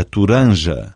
Toranja.